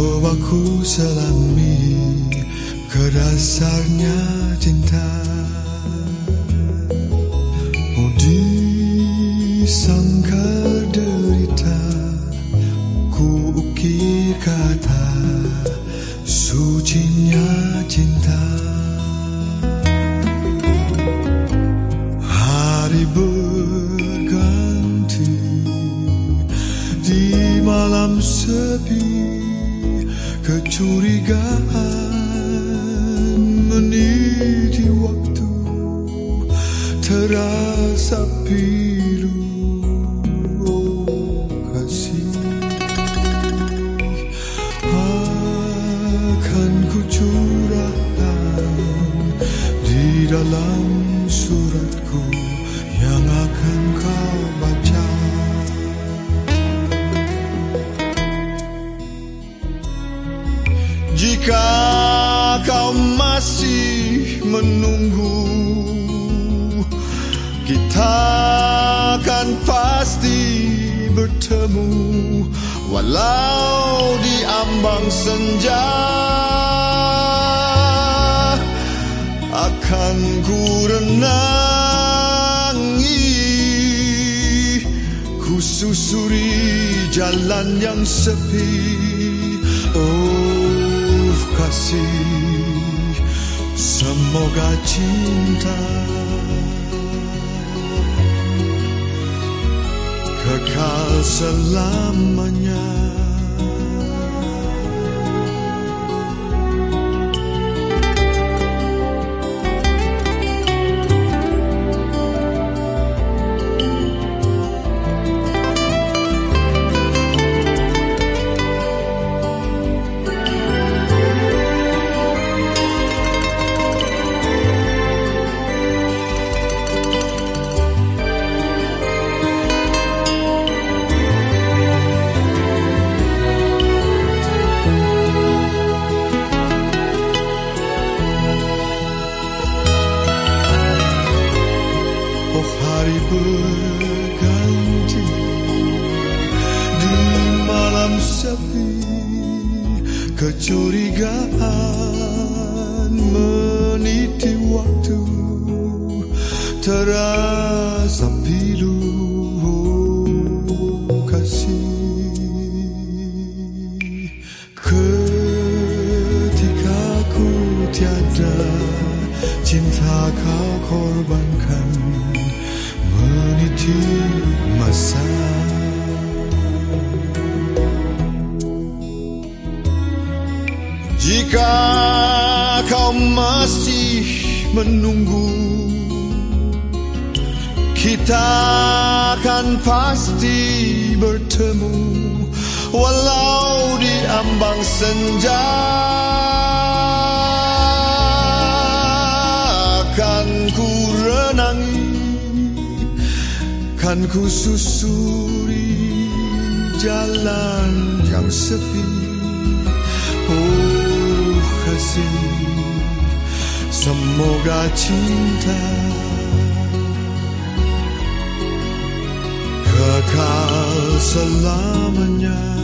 Coba ku selami ke dasarnya cinta. Oh disangkar derita Ku ukir kata sucinya cinta. Hari berganti di malam sepi Kecurigaan meniti waktu Terasa pilu. Oh kasih. Akan ku curahkan di dalam Jika kau masih menunggu Kita akan pasti bertemu. Walau di ambang senja Akan ku renangi. Ku susuri jalan yang sepi kasih. Semoga cinta Kekal selamanya Oh hari berganti Di malam sepi Kecurigaan meniti waktu Terasa pilu kasih. Ketika ku tiada Cinta kau korbankan Jika kau masih menunggu Kita akan pasti bertemu. Walau di ambang senja Kan ku susuri jalan yang sepi. Oh kasih Semoga cinta Kekal selamanya